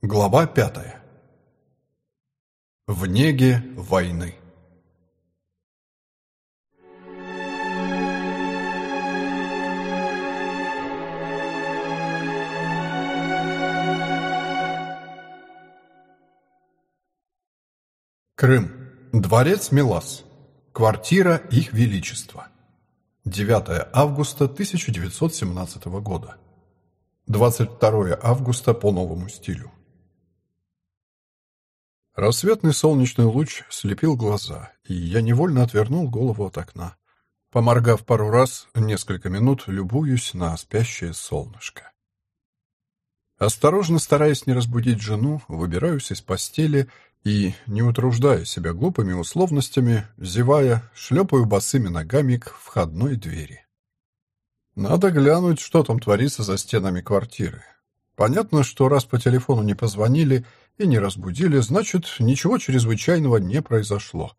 Глава пятая. В неге войны. Крым. Дворец Милас. Квартира Их Величества. 9 августа 1917 года. 22 августа по новому стилю. Рассветный солнечный луч слепил глаза, и я невольно отвернул голову от окна. Поморгав пару раз, несколько минут любуюсь на спящее солнышко. Осторожно стараясь не разбудить жену, выбираюсь из постели и, не утруждая себя глупыми условностями, зевая, шлепаю босыми ногами к входной двери. Надо глянуть, что там творится за стенами квартиры. Понятно, что раз по телефону не позвонили и не разбудили, значит, ничего чрезвычайного не произошло.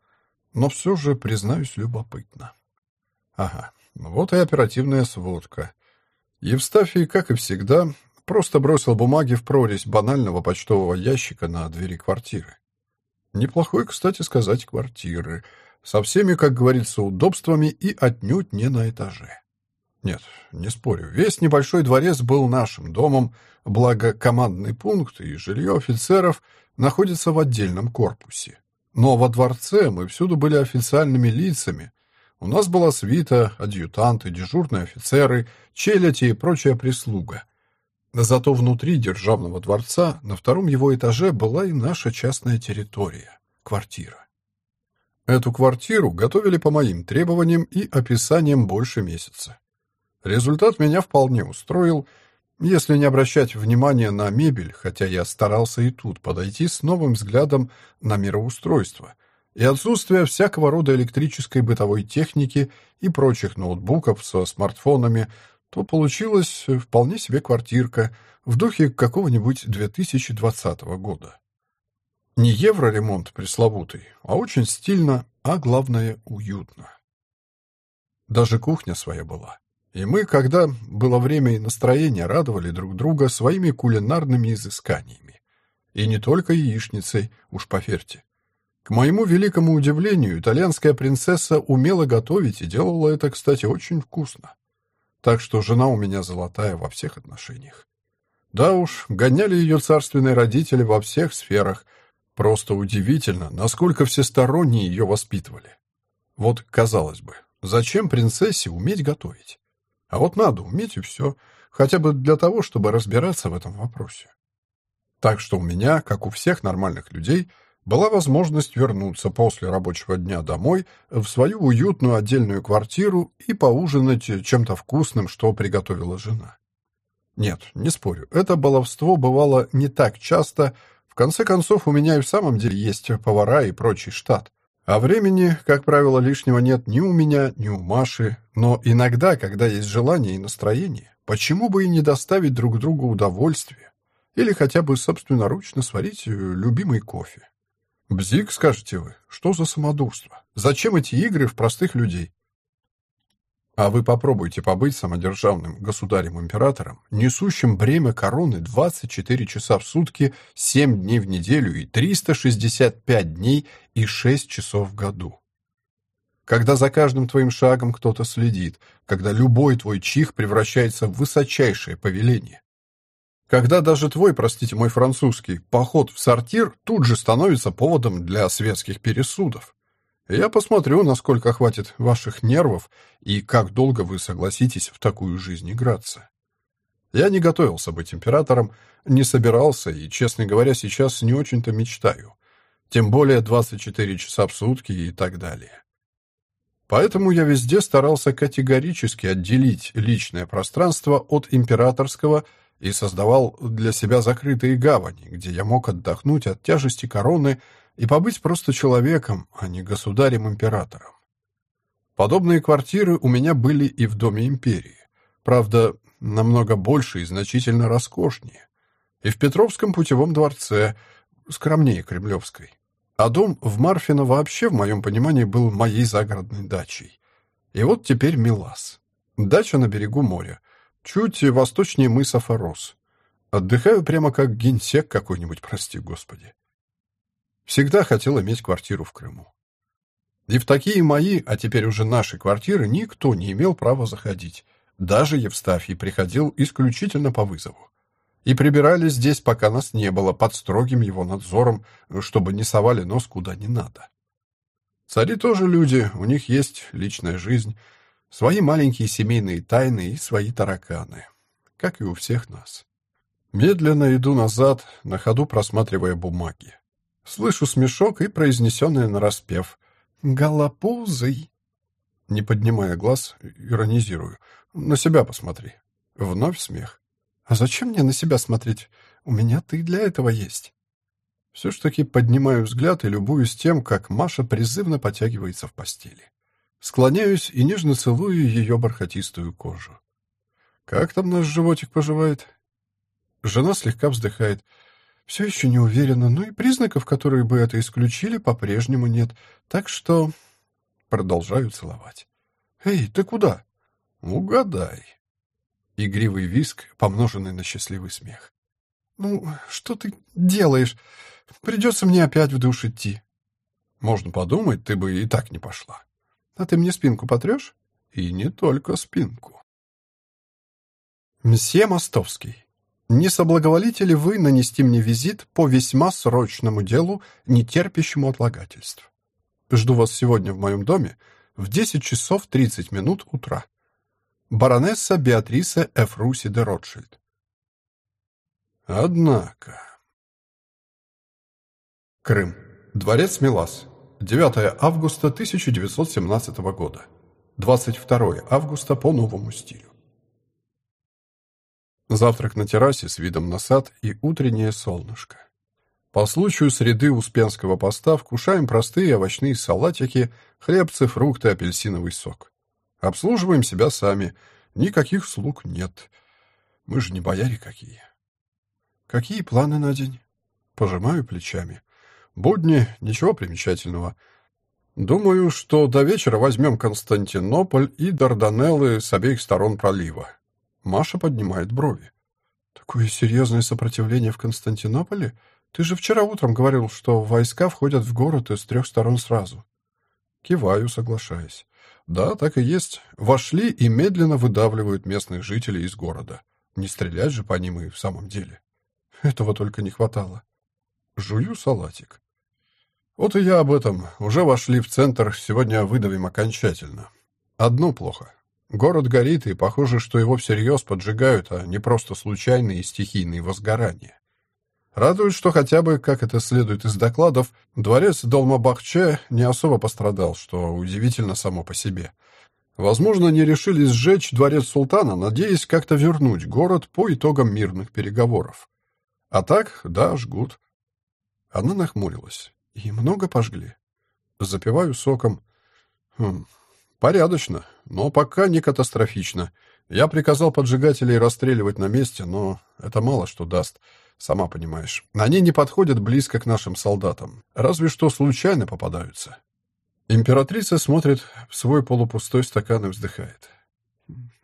Но все же, признаюсь, любопытно. Ага, вот и оперативная сводка. Евстафий, как и всегда, просто бросил бумаги в прорезь банального почтового ящика на двери квартиры. Неплохой, кстати сказать, квартиры. Со всеми, как говорится, удобствами и отнюдь не на этаже. Нет, не спорю, весь небольшой дворец был нашим домом, благо командный пункт и жилье офицеров находятся в отдельном корпусе. Но во дворце мы всюду были официальными лицами. У нас была свита, адъютанты, дежурные офицеры, челяди и прочая прислуга. Зато внутри державного дворца на втором его этаже была и наша частная территория — квартира. Эту квартиру готовили по моим требованиям и описаниям больше месяца. Результат меня вполне устроил, если не обращать внимания на мебель, хотя я старался и тут подойти с новым взглядом на мироустройство и отсутствие всякого рода электрической бытовой техники и прочих ноутбуков со смартфонами, то получилась вполне себе квартирка в духе какого-нибудь 2020 года. Не евроремонт пресловутый, а очень стильно, а главное уютно. Даже кухня своя была. И мы, когда было время и настроение, радовали друг друга своими кулинарными изысканиями. И не только яичницей, уж поверьте. К моему великому удивлению, итальянская принцесса умела готовить и делала это, кстати, очень вкусно. Так что жена у меня золотая во всех отношениях. Да уж, гоняли ее царственные родители во всех сферах. Просто удивительно, насколько всесторонне ее воспитывали. Вот, казалось бы, зачем принцессе уметь готовить? А вот надо уметь и все, хотя бы для того, чтобы разбираться в этом вопросе. Так что у меня, как у всех нормальных людей, была возможность вернуться после рабочего дня домой в свою уютную отдельную квартиру и поужинать чем-то вкусным, что приготовила жена. Нет, не спорю, это баловство бывало не так часто. В конце концов, у меня и в самом деле есть повара и прочий штат. А времени, как правило, лишнего нет ни у меня, ни у Маши, но иногда, когда есть желание и настроение, почему бы и не доставить друг другу удовольствие? Или хотя бы собственноручно сварить э, любимый кофе? Бзик, скажете вы, что за самодурство? Зачем эти игры в простых людей? А вы попробуйте побыть самодержавным государем-императором, несущим бремя короны 24 часа в сутки, 7 дней в неделю и 365 дней и 6 часов в году. Когда за каждым твоим шагом кто-то следит, когда любой твой чих превращается в высочайшее повеление. Когда даже твой, простите мой французский, поход в сортир тут же становится поводом для светских пересудов. Я посмотрю, насколько хватит ваших нервов и как долго вы согласитесь в такую жизнь играться. Я не готовился быть императором, не собирался и, честно говоря, сейчас не очень-то мечтаю. Тем более 24 часа в сутки и так далее. Поэтому я везде старался категорически отделить личное пространство от императорского и создавал для себя закрытые гавани, где я мог отдохнуть от тяжести короны и побыть просто человеком, а не государем-императором. Подобные квартиры у меня были и в Доме империи. Правда, намного больше и значительно роскошнее. И в Петровском путевом дворце, скромнее Кремлевской. А дом в Марфино вообще, в моем понимании, был моей загородной дачей. И вот теперь Милас. Дача на берегу моря, чуть восточнее мыса Форос. Отдыхаю прямо как генсек какой-нибудь, прости господи. Всегда хотел иметь квартиру в Крыму. И в такие мои, а теперь уже наши квартиры никто не имел права заходить. Даже Евстафий приходил исключительно по вызову. И прибирали здесь, пока нас не было, под строгим его надзором, чтобы не совали нос куда не надо. Цари тоже люди, у них есть личная жизнь, свои маленькие семейные тайны и свои тараканы, как и у всех нас. Медленно иду назад, на ходу просматривая бумаги. Слышу смешок и произнесенное нараспев «Голопузый». Не поднимая глаз, иронизирую. «На себя посмотри». Вновь смех. «А зачем мне на себя смотреть? У меня ты для этого есть». Все ж таки поднимаю взгляд и любуюсь тем, как Маша призывно потягивается в постели. Склоняюсь и нежно целую ее бархатистую кожу. «Как там наш животик поживает?» Жена слегка вздыхает. Все еще не уверена, но и признаков, которые бы это исключили, по-прежнему нет. Так что... Продолжаю целовать. «Эй, ты куда?» «Угадай». Игривый виск, помноженный на счастливый смех. «Ну, что ты делаешь? Придется мне опять в душ идти». «Можно подумать, ты бы и так не пошла». «А ты мне спинку потрешь?» «И не только спинку». Мсье Мостовский не соблаговолите ли вы нанести мне визит по весьма срочному делу, не терпящему отлагательств? Жду вас сегодня в моем доме в 10 часов 30 минут утра. Баронесса Беатриса Эфруси де Ротшильд. Однако... Крым. Дворец Милас. 9 августа 1917 года. 22 августа по новому стилю. Завтрак на террасе с видом на сад и утреннее солнышко. По случаю среды Успенского поста вкушаем простые овощные салатики, хлебцы, фрукты, апельсиновый сок. Обслуживаем себя сами. Никаких слуг нет. Мы же не бояре какие. Какие планы на день? Пожимаю плечами. Будни, ничего примечательного. Думаю, что до вечера возьмем Константинополь и Дарданеллы с обеих сторон пролива. Маша поднимает брови. «Такое серьезное сопротивление в Константинополе? Ты же вчера утром говорил, что войска входят в город из трех сторон сразу». Киваю, соглашаясь. «Да, так и есть. Вошли и медленно выдавливают местных жителей из города. Не стрелять же по ним и в самом деле. Этого только не хватало. Жую салатик. Вот и я об этом. Уже вошли в центр, сегодня выдавим окончательно. Одно плохо. Город горит, и похоже, что его всерьез поджигают, а не просто случайные и стихийные возгорания. Радует, что хотя бы, как это следует из докладов, дворец Долмабахче не особо пострадал, что удивительно само по себе. Возможно, не решили сжечь дворец султана, надеясь как-то вернуть город по итогам мирных переговоров. А так, да, жгут. Она нахмурилась. И много пожгли. Запиваю соком. Хм, порядочно. Но пока не катастрофично. Я приказал поджигателей расстреливать на месте, но это мало что даст. Сама понимаешь. Они не подходят близко к нашим солдатам. Разве что случайно попадаются. Императрица смотрит в свой полупустой стакан и вздыхает.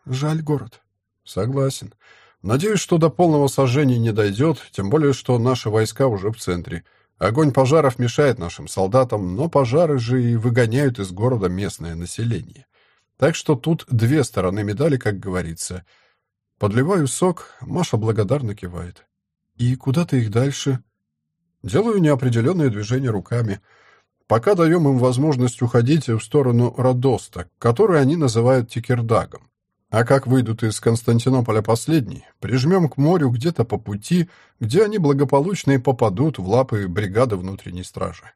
Жаль город. Согласен. Надеюсь, что до полного сожжения не дойдет, тем более, что наши войска уже в центре. Огонь пожаров мешает нашим солдатам, но пожары же и выгоняют из города местное население. Так что тут две стороны медали, как говорится. Подливаю сок, Маша благодарно кивает. «И куда ты их дальше?» Делаю неопределенные движения руками. Пока даем им возможность уходить в сторону Родоста, который они называют Тикердагом. А как выйдут из Константинополя последние, прижмем к морю где-то по пути, где они благополучно и попадут в лапы бригады внутренней стражи.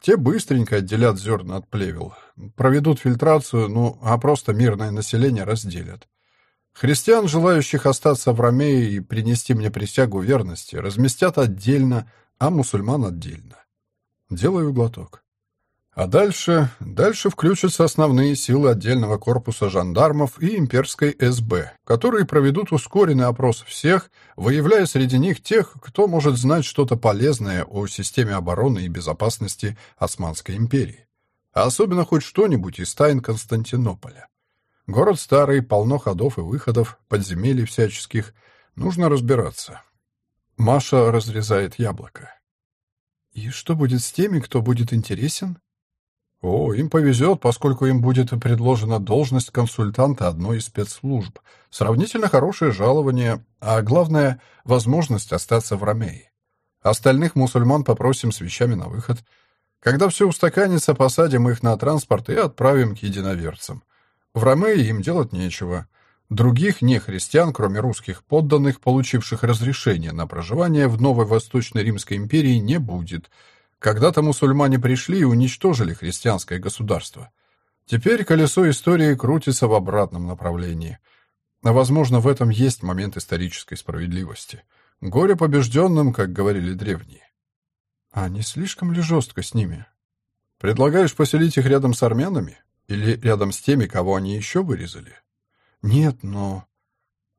Те быстренько отделят зерна от плевел, проведут фильтрацию, ну, а просто мирное население разделят. Христиан, желающих остаться в Ромее и принести мне присягу верности, разместят отдельно, а мусульман отдельно. Делаю глоток. А дальше, дальше включатся основные силы отдельного корпуса жандармов и имперской СБ, которые проведут ускоренный опрос всех, выявляя среди них тех, кто может знать что-то полезное о системе обороны и безопасности Османской империи. А особенно хоть что-нибудь из тайн Константинополя. Город старый, полно ходов и выходов, подземелий всяческих. Нужно разбираться. Маша разрезает яблоко. И что будет с теми, кто будет интересен? О, им повезет, поскольку им будет предложена должность консультанта одной из спецслужб, сравнительно хорошее жалование, а главное — возможность остаться в Ромеи. Остальных мусульман попросим с вещами на выход. Когда все устаканится, посадим их на транспорт и отправим к единоверцам. В Ромеи им делать нечего. Других нехристиан, кроме русских подданных, получивших разрешение на проживание в Новой Восточной Римской империи, не будет — когда-то мусульмане пришли и уничтожили христианское государство. Теперь колесо истории крутится в обратном направлении. А, возможно, в этом есть момент исторической справедливости. Горе побежденным, как говорили древние. А не слишком ли жестко с ними? Предлагаешь поселить их рядом с армянами? Или рядом с теми, кого они еще вырезали? Нет, но...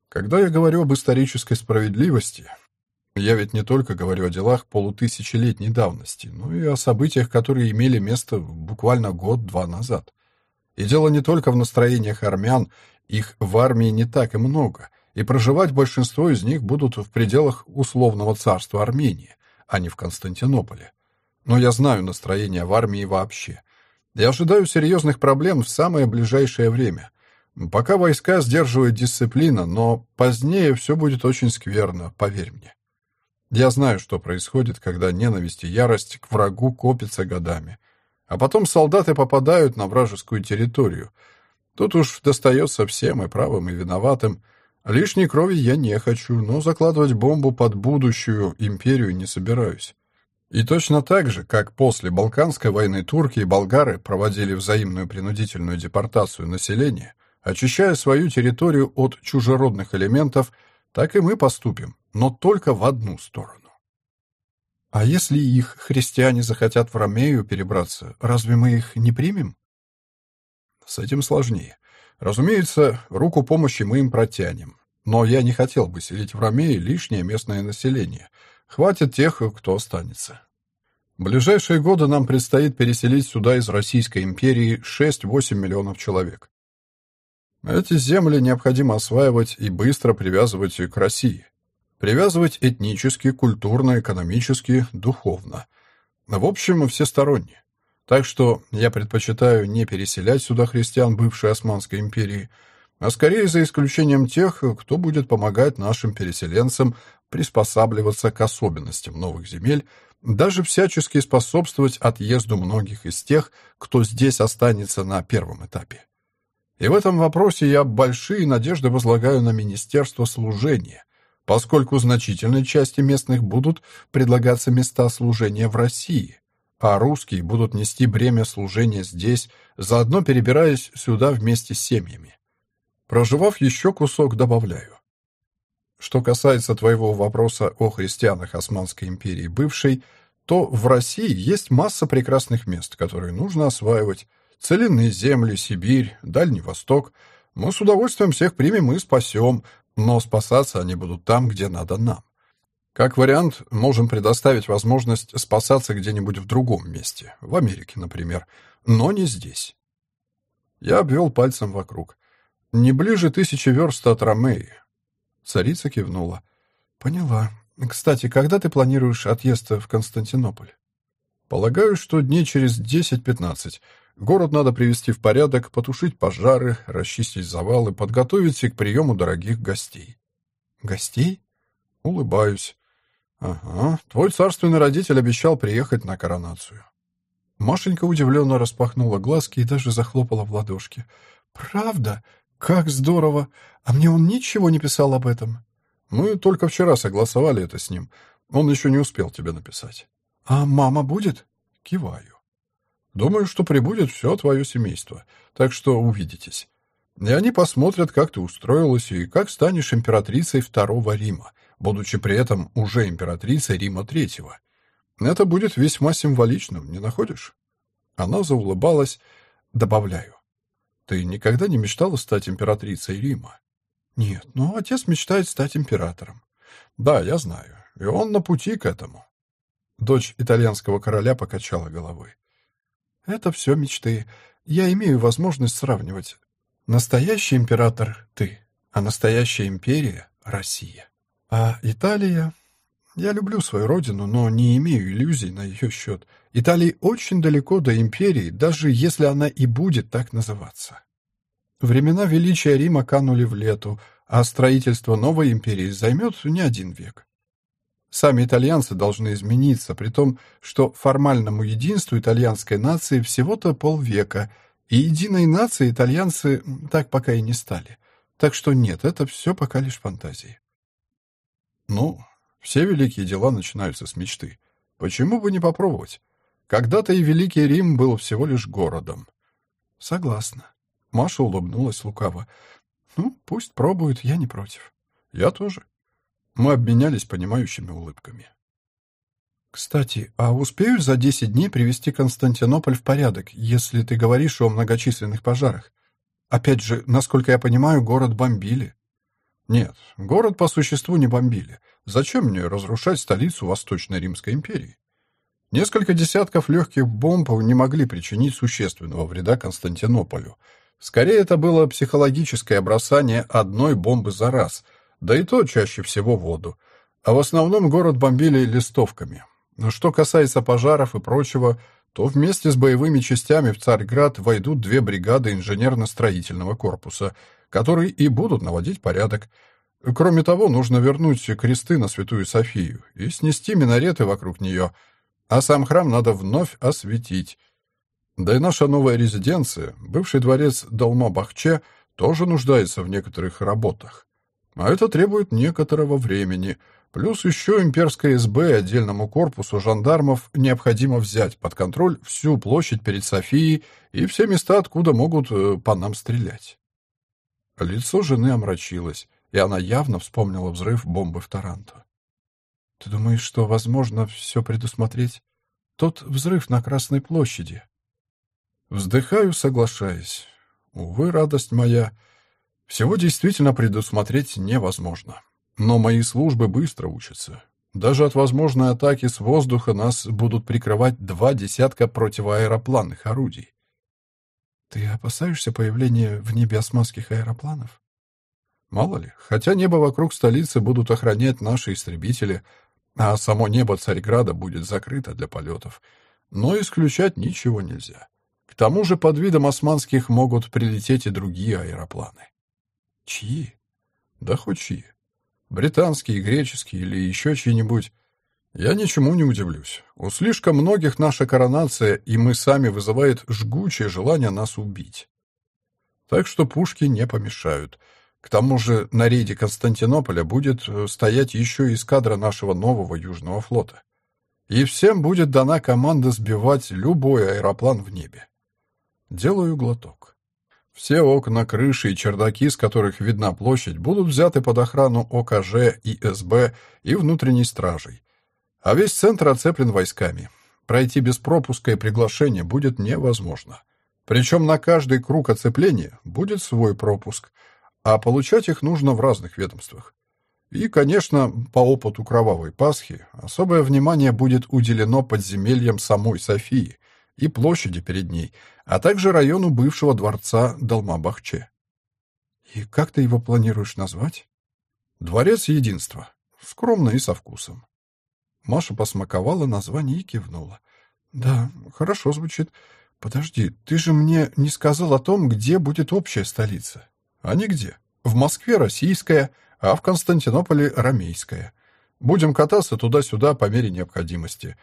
Когда я говорю об исторической справедливости, я ведь не только говорю о делах полутысячелетней давности, но и о событиях, которые имели место буквально год-два назад. И дело не только в настроениях армян, их в армии не так и много, и проживать большинство из них будут в пределах условного царства Армении, а не в Константинополе. Но я знаю настроение в армии вообще. Я ожидаю серьезных проблем в самое ближайшее время. Пока войска сдерживают дисциплина, но позднее все будет очень скверно, поверь мне. Я знаю, что происходит, когда ненависть и ярость к врагу копятся годами. А потом солдаты попадают на вражескую территорию. Тут уж достается всем, и правым, и виноватым. Лишней крови я не хочу, но закладывать бомбу под будущую империю не собираюсь. И точно так же, как после Балканской войны турки и болгары проводили взаимную принудительную депортацию населения, очищая свою территорию от чужеродных элементов, так и мы поступим, но только в одну сторону. А если их христиане захотят в Ромею перебраться, разве мы их не примем? С этим сложнее. Разумеется, руку помощи мы им протянем. Но я не хотел бы селить в Ромее лишнее местное население. Хватит тех, кто останется. В ближайшие годы нам предстоит переселить сюда из Российской империи 6-8 миллионов человек. Эти земли необходимо осваивать и быстро привязывать к России. Привязывать этнически, культурно, экономически, духовно. В общем, всесторонне. Так что я предпочитаю не переселять сюда христиан бывшей Османской империи, а скорее за исключением тех, кто будет помогать нашим переселенцам приспосабливаться к особенностям новых земель, даже всячески способствовать отъезду многих из тех, кто здесь останется на первом этапе. И в этом вопросе я большие надежды возлагаю на Министерство служения, поскольку значительной части местных будут предлагаться места служения в России, а русские будут нести бремя служения здесь, заодно перебираясь сюда вместе с семьями. Проживав еще кусок, добавляю. Что касается твоего вопроса о христианах Османской империи бывшей, то в России есть масса прекрасных мест, которые нужно осваивать. Целинные земли, Сибирь, Дальний Восток. Мы с удовольствием всех примем и спасем, но спасаться они будут там, где надо нам. Как вариант, можем предоставить возможность спасаться где-нибудь в другом месте, в Америке, например, но не здесь. Я обвел пальцем вокруг. Не ближе тысячи верст от Ромеи. Царица кивнула. Поняла. Кстати, когда ты планируешь отъезд в Константинополь? Полагаю, что дней через десять-пятнадцать. Город надо привести в порядок, потушить пожары, расчистить завалы, подготовить к приему дорогих гостей. Гостей? Улыбаюсь. Ага, твой царственный родитель обещал приехать на коронацию. Машенька удивленно распахнула глазки и даже захлопала в ладошки. «Правда? Как здорово! А мне он ничего не писал об этом?» «Мы только вчера согласовали это с ним. Он еще не успел тебе написать». «А мама будет?» Киваю. Думаю, что прибудет все твое семейство, так что увидитесь. И они посмотрят, как ты устроилась и как станешь императрицей Второго Рима, будучи при этом уже императрицей Рима Третьего. Это будет весьма символичным, не находишь? Она заулыбалась. Добавляю. Ты никогда не мечтала стать императрицей Рима? Нет, но отец мечтает стать императором. Да, я знаю. И он на пути к этому. Дочь итальянского короля покачала головой. Это все мечты. Я имею возможность сравнивать. Настоящий император — ты, а настоящая империя — Россия. А Италия... Я люблю свою родину, но не имею иллюзий на ее счет. Италии очень далеко до империи, даже если она и будет так называться. Времена величия Рима канули в лету, а строительство новой империи займет не один век. Сами итальянцы должны измениться, при том, что формальному единству итальянской нации всего-то полвека, и единой нации итальянцы так пока и не стали. Так что нет, это все пока лишь фантазии. Ну, все великие дела начинаются с мечты. Почему бы не попробовать? Когда-то и Великий Рим был всего лишь городом. Согласна. Маша улыбнулась лукаво. Ну, пусть пробуют, я не против. Я тоже. Мы обменялись понимающими улыбками. Кстати, а успею за десять дней привести Константинополь в порядок, если ты говоришь о многочисленных пожарах? Опять же, насколько я понимаю, город бомбили. Нет, город по существу не бомбили. Зачем мне разрушать столицу Восточной Римской империи? Несколько десятков легких бомб не могли причинить существенного вреда Константинополю. Скорее, это было психологическое бросание одной бомбы за раз, да и то чаще всего воду. А в основном город бомбили листовками. Но что касается пожаров и прочего, то вместе с боевыми частями в Царьград войдут две бригады инженерно-строительного корпуса – которые и будут наводить порядок. Кроме того, нужно вернуть кресты на Святую Софию и снести минареты вокруг нее, а сам храм надо вновь осветить. Да и наша новая резиденция, бывший дворец Долма-Бахче, тоже нуждается в некоторых работах. А это требует некоторого времени. Плюс еще имперское СБ отдельному корпусу жандармов необходимо взять под контроль всю площадь перед Софией и все места, откуда могут э, по нам стрелять. Лицо жены омрачилось, и она явно вспомнила взрыв бомбы в Таранто. «Ты думаешь, что возможно все предусмотреть? Тот взрыв на Красной площади». Вздыхаю, соглашаясь. Увы, радость моя. Всего действительно предусмотреть невозможно. Но мои службы быстро учатся. Даже от возможной атаки с воздуха нас будут прикрывать два десятка противоаэропланных орудий. Ты опасаешься появления в небе османских аэропланов? Мало ли, хотя небо вокруг столицы будут охранять наши истребители, а само небо Царьграда будет закрыто для полетов. Но исключать ничего нельзя. К тому же под видом османских могут прилететь и другие аэропланы. Чьи? Да хоть чьи. Британские, греческие или еще чьи-нибудь. Я ничему не удивлюсь. У слишком многих наша коронация и мы сами вызывает жгучее желание нас убить. Так что пушки не помешают. К тому же на рейде Константинополя будет э, стоять еще и эскадра нашего нового Южного флота. И всем будет дана команда сбивать любой аэроплан в небе. Делаю глоток. Все окна, крыши и чердаки, с которых видна площадь, будут взяты под охрану ОКЖ и СБ и внутренней стражей. А весь центр оцеплен войсками. Пройти без пропуска и приглашения будет невозможно. Причем на каждый круг оцепления будет свой пропуск, а получать их нужно в разных ведомствах. И, конечно, по опыту Кровавой Пасхи особое внимание будет уделено подземельям самой Софии и площади перед ней, а также району бывшего дворца Далмабахче. И как ты его планируешь назвать? Дворец Единства. Скромно и со вкусом. Маша посмаковала название и кивнула. «Да, хорошо звучит. Подожди, ты же мне не сказал о том, где будет общая столица?» «А нигде. В Москве российская, а в Константинополе ромейская. Будем кататься туда-сюда по мере необходимости.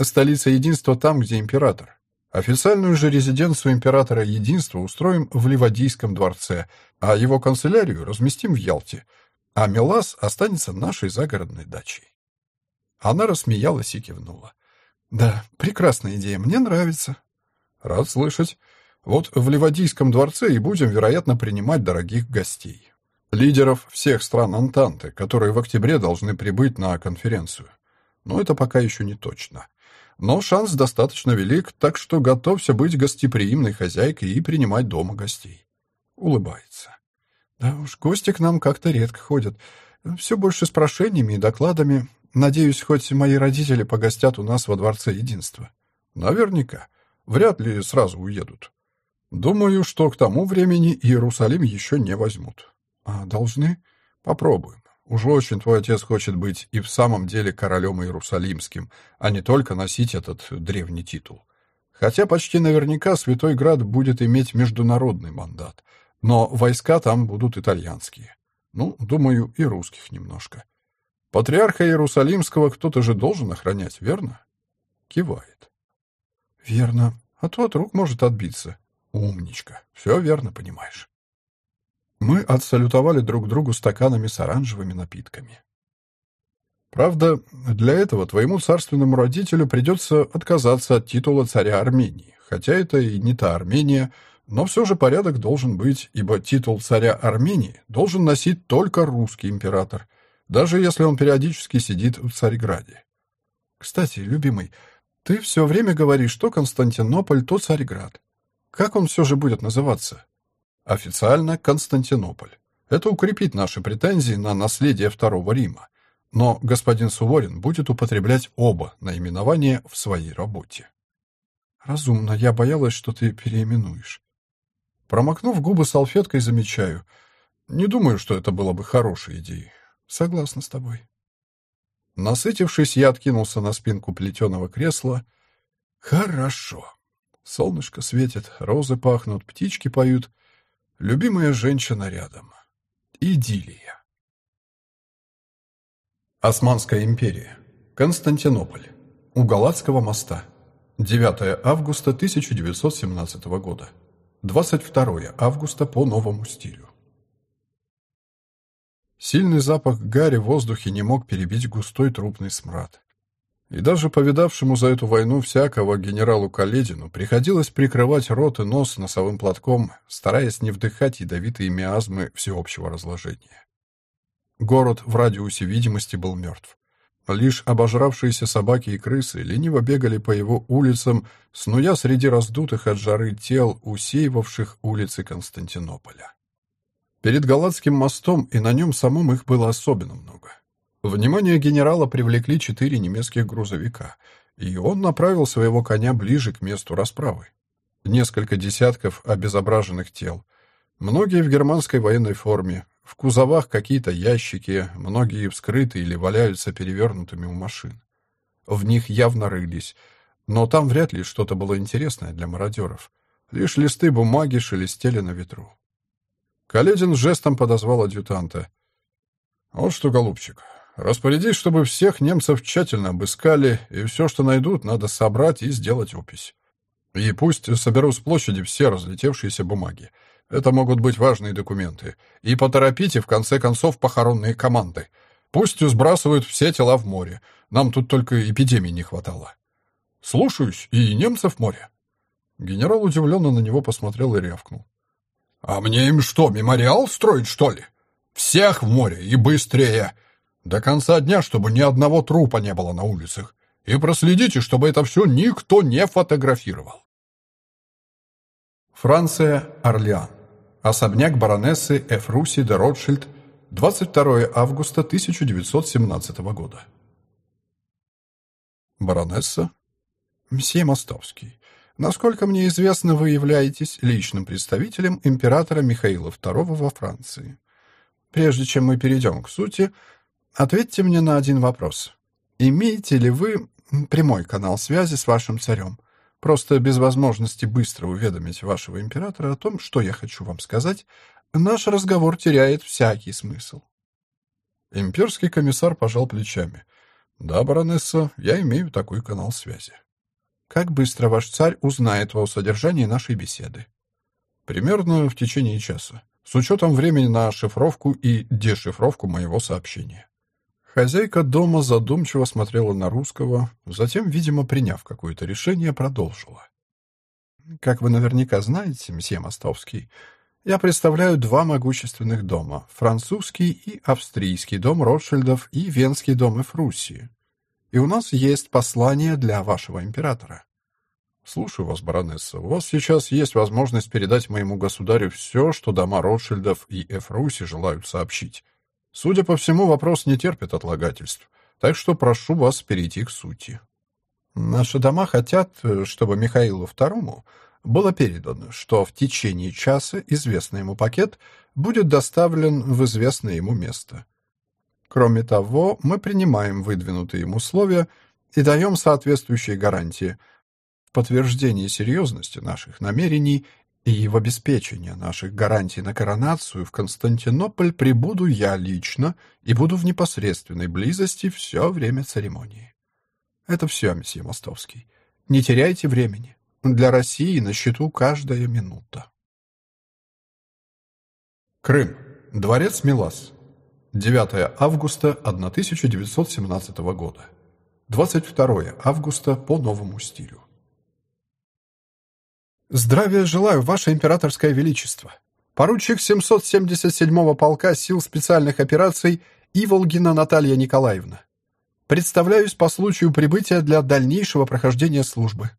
Столица единства там, где император. Официальную же резиденцию императора единства устроим в Ливадийском дворце, а его канцелярию разместим в Ялте, а Мелас останется нашей загородной дачей. Она рассмеялась и кивнула. «Да, прекрасная идея, мне нравится». «Рад слышать. Вот в Ливадийском дворце и будем, вероятно, принимать дорогих гостей. Лидеров всех стран Антанты, которые в октябре должны прибыть на конференцию. Но это пока еще не точно. Но шанс достаточно велик, так что готовься быть гостеприимной хозяйкой и принимать дома гостей». Улыбается. «Да уж, гости к нам как-то редко ходят. Все больше с прошениями и докладами. Надеюсь, хоть мои родители погостят у нас во Дворце Единства. Наверняка. Вряд ли сразу уедут. Думаю, что к тому времени Иерусалим еще не возьмут. А должны? Попробуем. Уж очень твой отец хочет быть и в самом деле королем Иерусалимским, а не только носить этот древний титул. Хотя почти наверняка Святой Град будет иметь международный мандат, но войска там будут итальянские. Ну, думаю, и русских немножко. Патриарха Иерусалимского кто-то же должен охранять, верно? Кивает. Верно. А то от рук может отбиться. Умничка. Все верно понимаешь. Мы отсалютовали друг другу стаканами с оранжевыми напитками. Правда, для этого твоему царственному родителю придется отказаться от титула царя Армении, хотя это и не та Армения, но все же порядок должен быть, ибо титул царя Армении должен носить только русский император, даже если он периодически сидит в Царьграде. Кстати, любимый, ты все время говоришь, что Константинополь, то Царьград. Как он все же будет называться? Официально Константинополь. Это укрепит наши претензии на наследие Второго Рима. Но господин Суворин будет употреблять оба наименования в своей работе. Разумно, я боялась, что ты переименуешь. Промокнув губы салфеткой, замечаю. Не думаю, что это было бы хорошей идеей. Согласна с тобой. Насытившись, я откинулся на спинку плетеного кресла. Хорошо. Солнышко светит, розы пахнут, птички поют. Любимая женщина рядом. Идиллия. Османская империя. Константинополь. У Галатского моста. 9 августа 1917 года. 22 августа по новому стилю. Сильный запах гари в воздухе не мог перебить густой трупный смрад. И даже повидавшему за эту войну всякого генералу Каледину приходилось прикрывать рот и нос носовым платком, стараясь не вдыхать ядовитые миазмы всеобщего разложения. Город в радиусе видимости был мертв. Лишь обожравшиеся собаки и крысы лениво бегали по его улицам, снуя среди раздутых от жары тел, усеивавших улицы Константинополя. Перед Галатским мостом и на нем самом их было особенно много. Внимание генерала привлекли четыре немецких грузовика, и он направил своего коня ближе к месту расправы. Несколько десятков обезображенных тел, многие в германской военной форме, в кузовах какие-то ящики, многие вскрыты или валяются перевернутыми у машин. В них явно рылись, но там вряд ли что-то было интересное для мародеров. Лишь листы бумаги шелестели на ветру. Каледин жестом подозвал адъютанта. «Вот что, голубчик, распорядись, чтобы всех немцев тщательно обыскали, и все, что найдут, надо собрать и сделать опись. И пусть соберут с площади все разлетевшиеся бумаги. Это могут быть важные документы. И поторопите, в конце концов, похоронные команды. Пусть сбрасывают все тела в море. Нам тут только эпидемии не хватало. Слушаюсь, и немцев в море. Генерал удивленно на него посмотрел и рявкнул. А мне им что, мемориал строить, что ли? Всех в море и быстрее. До конца дня, чтобы ни одного трупа не было на улицах. И проследите, чтобы это все никто не фотографировал. Франция, Орлеан. Особняк баронессы Эфруси де Ротшильд, 22 августа 1917 года. Баронесса? Мсье Мостовский, насколько мне известно, вы являетесь личным представителем императора Михаила II во Франции. Прежде чем мы перейдем к сути, ответьте мне на один вопрос. Имеете ли вы прямой канал связи с вашим царем? Просто без возможности быстро уведомить вашего императора о том, что я хочу вам сказать, наш разговор теряет всякий смысл. Имперский комиссар пожал плечами. Да, баронесса, я имею такой канал связи. Как быстро ваш царь узнает о содержании нашей беседы? Примерно в течение часа, с учетом времени на шифровку и дешифровку моего сообщения. Хозяйка дома задумчиво смотрела на русского, затем, видимо, приняв какое-то решение, продолжила. «Как вы наверняка знаете, мсье Мостовский, я представляю два могущественных дома — французский и австрийский дом Ротшильдов и венский дом Эфруссии. И у нас есть послание для вашего императора». «Слушаю вас, баронесса. У вас сейчас есть возможность передать моему государю все, что дома Ротшильдов и Эфруси желают сообщить». Судя по всему, вопрос не терпит отлагательств, так что прошу вас перейти к сути. Наши дома хотят, чтобы Михаилу II было передано, что в течение часа известный ему пакет будет доставлен в известное ему место. Кроме того, мы принимаем выдвинутые им условия и даем соответствующие гарантии в подтверждении серьезности наших намерений и в обеспечении наших гарантий на коронацию в Константинополь прибуду я лично и буду в непосредственной близости все время церемонии. Это все, месье Мостовский. Не теряйте времени. Для России на счету каждая минута. Крым. Дворец Милас. 9 августа 1917 года. 22 августа по новому стилю. Здравия желаю, Ваше Императорское Величество. Поручик 777-го полка сил специальных операций Иволгина Наталья Николаевна. Представляюсь по случаю прибытия для дальнейшего прохождения службы.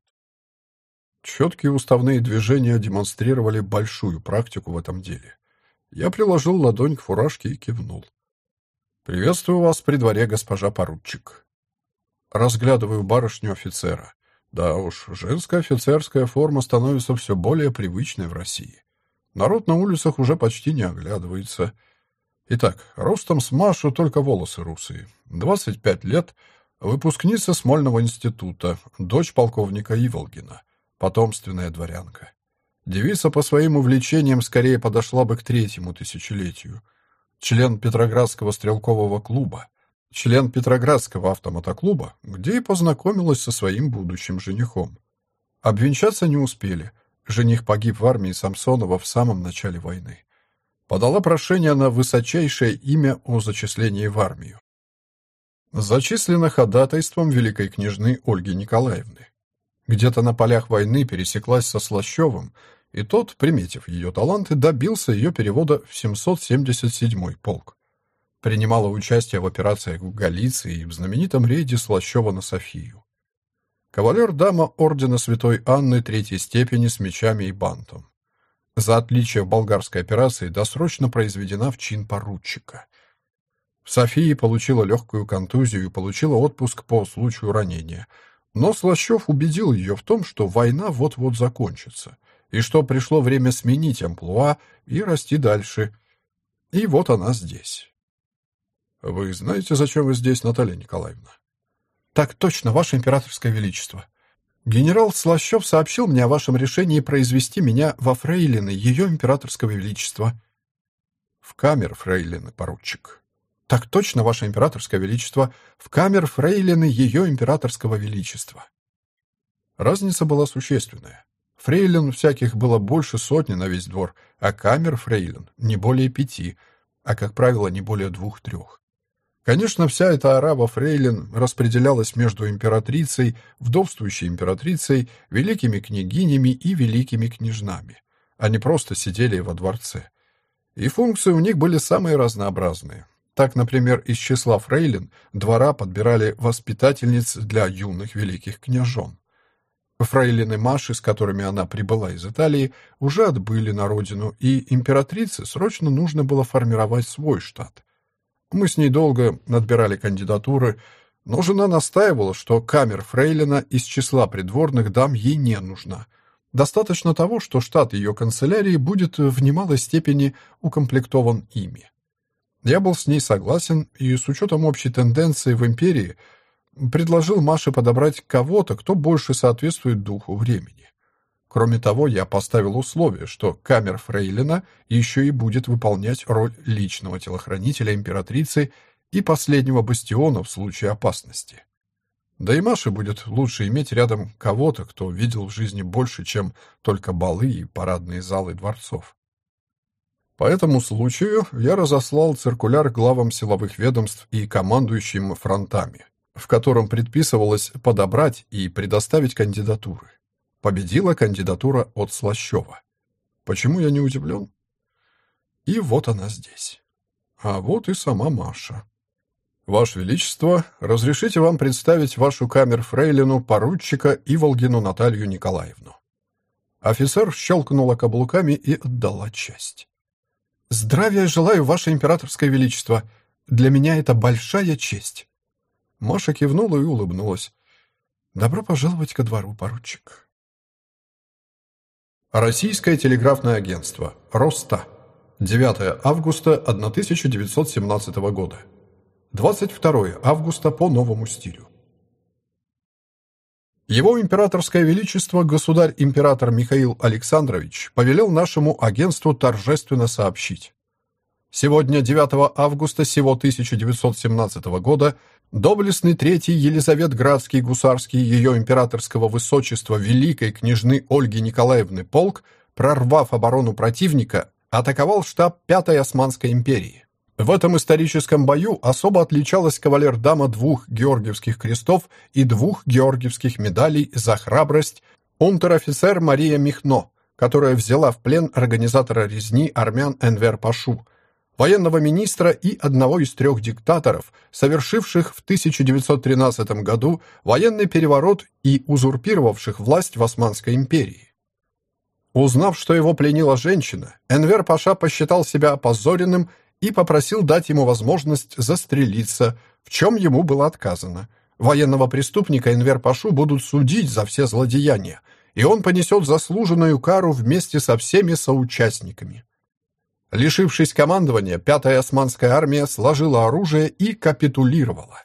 Четкие уставные движения демонстрировали большую практику в этом деле. Я приложил ладонь к фуражке и кивнул. «Приветствую вас при дворе, госпожа поручик». Разглядываю барышню офицера. Да уж, женская офицерская форма становится все более привычной в России. Народ на улицах уже почти не оглядывается. Итак, ростом с Машу только волосы русые. 25 лет, выпускница Смольного института, дочь полковника Иволгина, потомственная дворянка. Девица по своим увлечениям скорее подошла бы к третьему тысячелетию. Член Петроградского стрелкового клуба, член Петроградского автомотоклуба, где и познакомилась со своим будущим женихом. Обвенчаться не успели. Жених погиб в армии Самсонова в самом начале войны. Подала прошение на высочайшее имя о зачислении в армию. Зачислено ходатайством великой княжны Ольги Николаевны. Где-то на полях войны пересеклась со Слащевым, и тот, приметив ее таланты, добился ее перевода в 777-й полк принимала участие в операциях в Галиции и в знаменитом рейде Слащева на Софию. Кавалер-дама ордена Святой Анны третьей степени с мечами и бантом. За отличие в болгарской операции досрочно произведена в чин поручика. В Софии получила легкую контузию и получила отпуск по случаю ранения. Но Слащев убедил ее в том, что война вот-вот закончится, и что пришло время сменить амплуа и расти дальше. И вот она здесь. «Вы знаете, зачем вы здесь, Наталья Николаевна?» «Так точно, Ваше Императорское Величество. Генерал Слащев сообщил мне о вашем решении произвести меня во фрейлины Ее Императорского Величества». «В камер фрейлины, поручик». «Так точно, Ваше Императорское Величество, в камер фрейлины Ее Императорского Величества». Разница была существенная. Фрейлин всяких было больше сотни на весь двор, а камер фрейлин не более пяти, а, как правило, не более двух-трех. Конечно, вся эта арава фрейлин распределялась между императрицей, вдовствующей императрицей, великими княгинями и великими княжнами. Они просто сидели во дворце. И функции у них были самые разнообразные. Так, например, из числа фрейлин двора подбирали воспитательниц для юных великих княжон. Фрейлины Маши, с которыми она прибыла из Италии, уже отбыли на родину, и императрице срочно нужно было формировать свой штат. Мы с ней долго надбирали кандидатуры, но жена настаивала, что камер Фрейлина из числа придворных дам ей не нужна. Достаточно того, что штат ее канцелярии будет в немалой степени укомплектован ими. Я был с ней согласен и с учетом общей тенденции в империи предложил Маше подобрать кого-то, кто больше соответствует духу времени. Кроме того, я поставил условие, что камер Фрейлина еще и будет выполнять роль личного телохранителя императрицы и последнего бастиона в случае опасности. Да и Маше будет лучше иметь рядом кого-то, кто видел в жизни больше, чем только балы и парадные залы дворцов. По этому случаю я разослал циркуляр главам силовых ведомств и командующим фронтами, в котором предписывалось подобрать и предоставить кандидатуры. Победила кандидатура от Слащева. Почему я не удивлен? И вот она здесь. А вот и сама Маша. Ваше Величество, разрешите вам представить вашу камер-фрейлину поручика Иволгину Наталью Николаевну. Офицер щелкнула каблуками и отдала честь. «Здравия желаю, Ваше Императорское Величество! Для меня это большая честь!» Маша кивнула и улыбнулась. «Добро пожаловать ко двору, поручик!» Российское телеграфное агентство. Роста. 9 августа 1917 года. 22 августа по новому стилю. Его императорское величество государь-император Михаил Александрович повелел нашему агентству торжественно сообщить. Сегодня, 9 августа сего 1917 года, доблестный третий Елизаветградский гусарский ее императорского высочества великой княжны Ольги Николаевны полк, прорвав оборону противника, атаковал штаб Пятой Османской империи. В этом историческом бою особо отличалась кавалер-дама двух георгиевских крестов и двух георгиевских медалей за храбрость унтер-офицер Мария Михно, которая взяла в плен организатора резни армян Энвер Пашу – военного министра и одного из трех диктаторов, совершивших в 1913 году военный переворот и узурпировавших власть в Османской империи. Узнав, что его пленила женщина, Энвер Паша посчитал себя опозоренным и попросил дать ему возможность застрелиться, в чем ему было отказано. Военного преступника Энвер Пашу будут судить за все злодеяния, и он понесет заслуженную кару вместе со всеми соучастниками. Лишившись командования, пятая османская армия сложила оружие и капитулировала.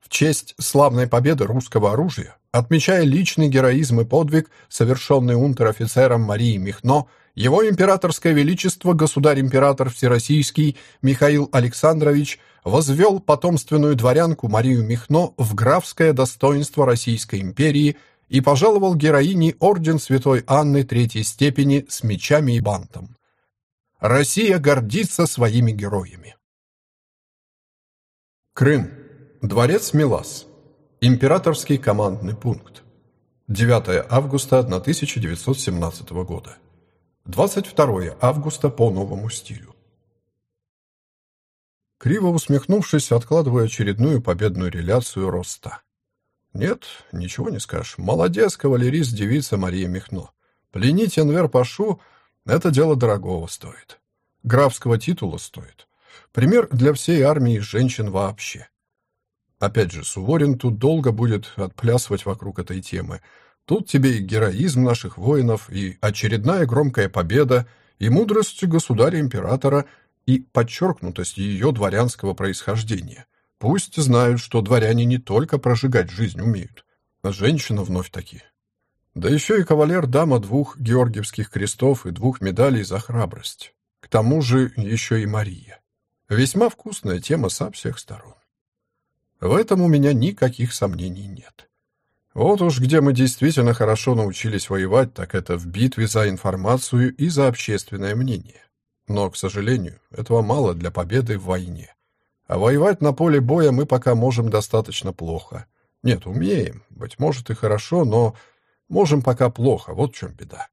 В честь славной победы русского оружия, отмечая личный героизм и подвиг, совершенный унтер-офицером Марии Михно, его императорское величество государь-император Всероссийский Михаил Александрович возвел потомственную дворянку Марию Михно в графское достоинство Российской империи и пожаловал героине орден Святой Анны Третьей степени с мечами и бантом. Россия гордится своими героями. Крым. Дворец Милас. Императорский командный пункт. 9 августа 1917 года. 22 августа по новому стилю. Криво усмехнувшись, откладывая очередную победную реляцию Роста. Нет, ничего не скажешь. Молодец, кавалерист девица Мария Михно. Пленить Энвер Пашу это дело дорогого стоит. Графского титула стоит. Пример для всей армии женщин вообще. Опять же, Суворин тут долго будет отплясывать вокруг этой темы. Тут тебе и героизм наших воинов, и очередная громкая победа, и мудрость государя-императора, и подчеркнутость ее дворянского происхождения. Пусть знают, что дворяне не только прожигать жизнь умеют. А женщина вновь таки да еще и кавалер-дама двух георгиевских крестов и двух медалей за храбрость. К тому же еще и Мария. Весьма вкусная тема со всех сторон. В этом у меня никаких сомнений нет. Вот уж где мы действительно хорошо научились воевать, так это в битве за информацию и за общественное мнение. Но, к сожалению, этого мало для победы в войне. А воевать на поле боя мы пока можем достаточно плохо. Нет, умеем, быть может и хорошо, но Можем пока плохо, вот в чем беда.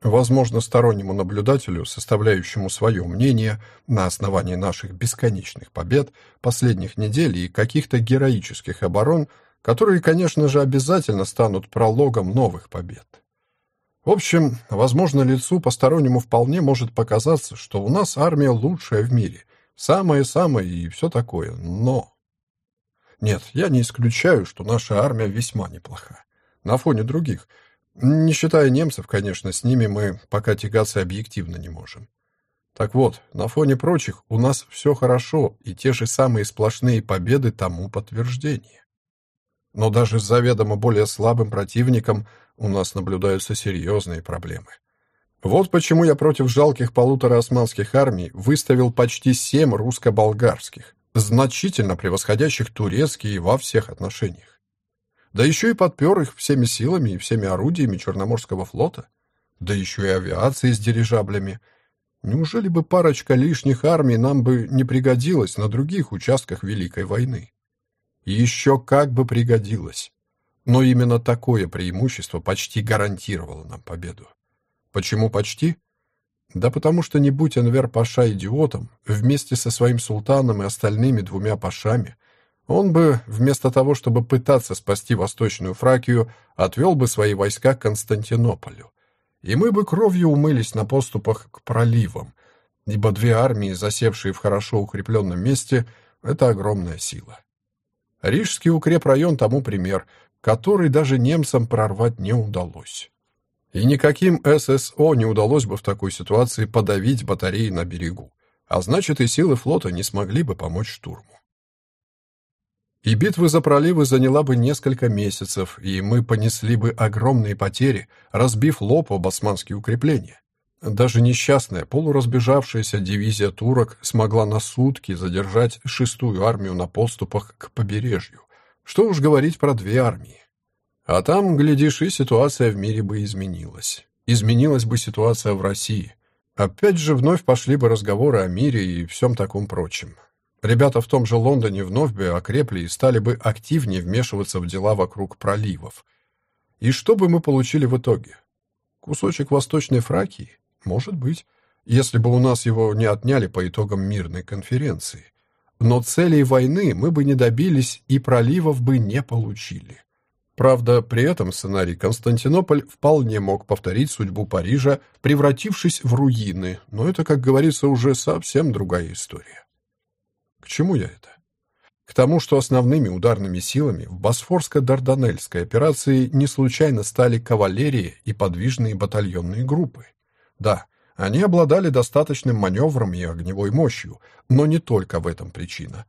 Возможно, стороннему наблюдателю, составляющему свое мнение на основании наших бесконечных побед, последних недель и каких-то героических оборон, которые, конечно же, обязательно станут прологом новых побед. В общем, возможно, лицу постороннему вполне может показаться, что у нас армия лучшая в мире, самая-самая и все такое, но... Нет, я не исключаю, что наша армия весьма неплоха на фоне других. Не считая немцев, конечно, с ними мы пока тягаться объективно не можем. Так вот, на фоне прочих у нас все хорошо, и те же самые сплошные победы тому подтверждение. Но даже с заведомо более слабым противником у нас наблюдаются серьезные проблемы. Вот почему я против жалких полутора османских армий выставил почти семь русско-болгарских, значительно превосходящих турецкие во всех отношениях. Да еще и подпер их всеми силами и всеми орудиями Черноморского флота. Да еще и авиацией с дирижаблями. Неужели бы парочка лишних армий нам бы не пригодилась на других участках Великой войны? И еще как бы пригодилась. Но именно такое преимущество почти гарантировало нам победу. Почему почти? Да потому что не будь Энвер Паша идиотом, вместе со своим султаном и остальными двумя пашами, он бы, вместо того, чтобы пытаться спасти Восточную Фракию, отвел бы свои войска к Константинополю. И мы бы кровью умылись на поступах к проливам, ибо две армии, засевшие в хорошо укрепленном месте, — это огромная сила. Рижский укрепрайон тому пример, который даже немцам прорвать не удалось. И никаким ССО не удалось бы в такой ситуации подавить батареи на берегу, а значит и силы флота не смогли бы помочь штурму. И битвы за проливы заняла бы несколько месяцев, и мы понесли бы огромные потери, разбив лоб об османские укрепления. Даже несчастная, полуразбежавшаяся дивизия турок смогла на сутки задержать шестую армию на подступах к побережью. Что уж говорить про две армии. А там, глядишь, и ситуация в мире бы изменилась. Изменилась бы ситуация в России. Опять же, вновь пошли бы разговоры о мире и всем таком прочем. Ребята в том же Лондоне вновь бы окрепли и стали бы активнее вмешиваться в дела вокруг проливов. И что бы мы получили в итоге? Кусочек Восточной Фракии? Может быть, если бы у нас его не отняли по итогам мирной конференции. Но целей войны мы бы не добились и проливов бы не получили. Правда, при этом сценарий Константинополь вполне мог повторить судьбу Парижа, превратившись в руины, но это, как говорится, уже совсем другая история. К чему я это? К тому, что основными ударными силами в Босфорско-Дарданельской операции не случайно стали кавалерия и подвижные батальонные группы. Да, они обладали достаточным маневром и огневой мощью, но не только в этом причина.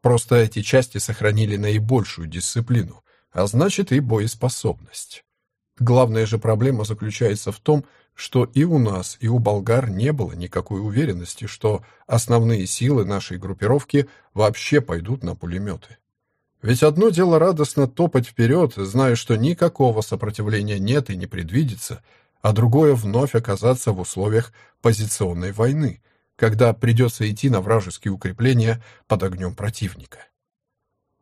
Просто эти части сохранили наибольшую дисциплину, а значит и боеспособность. Главная же проблема заключается в том, что и у нас, и у болгар не было никакой уверенности, что основные силы нашей группировки вообще пойдут на пулеметы. Ведь одно дело радостно топать вперед, зная, что никакого сопротивления нет и не предвидится, а другое — вновь оказаться в условиях позиционной войны, когда придется идти на вражеские укрепления под огнем противника.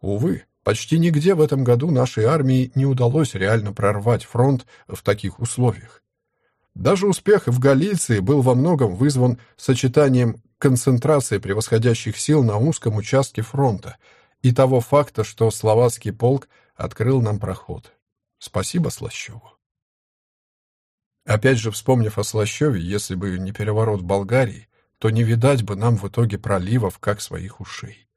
Увы, почти нигде в этом году нашей армии не удалось реально прорвать фронт в таких условиях. Даже успех в Галиции был во многом вызван сочетанием концентрации превосходящих сил на узком участке фронта и того факта, что словацкий полк открыл нам проход. Спасибо Слащеву. Опять же, вспомнив о Слащеве, если бы не переворот в Болгарии, то не видать бы нам в итоге проливов, как своих ушей.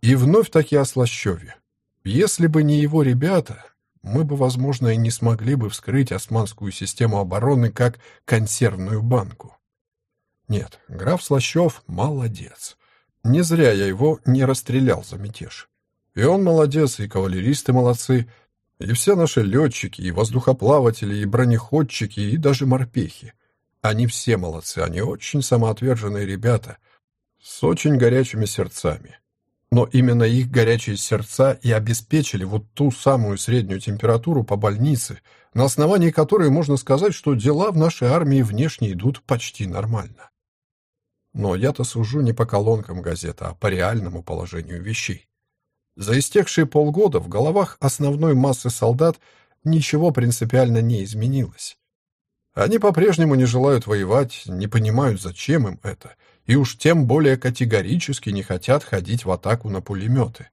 И вновь таки о Слащеве. Если бы не его ребята, мы бы, возможно, и не смогли бы вскрыть османскую систему обороны как консервную банку. Нет, граф Слащев молодец. Не зря я его не расстрелял за мятеж. И он молодец, и кавалеристы молодцы, и все наши летчики, и воздухоплаватели, и бронеходчики, и даже морпехи. Они все молодцы, они очень самоотверженные ребята, с очень горячими сердцами. Но именно их горячие сердца и обеспечили вот ту самую среднюю температуру по больнице, на основании которой можно сказать, что дела в нашей армии внешне идут почти нормально. Но я-то сужу не по колонкам газеты, а по реальному положению вещей. За истекшие полгода в головах основной массы солдат ничего принципиально не изменилось. Они по-прежнему не желают воевать, не понимают, зачем им это, и уж тем более категорически не хотят ходить в атаку на пулеметы.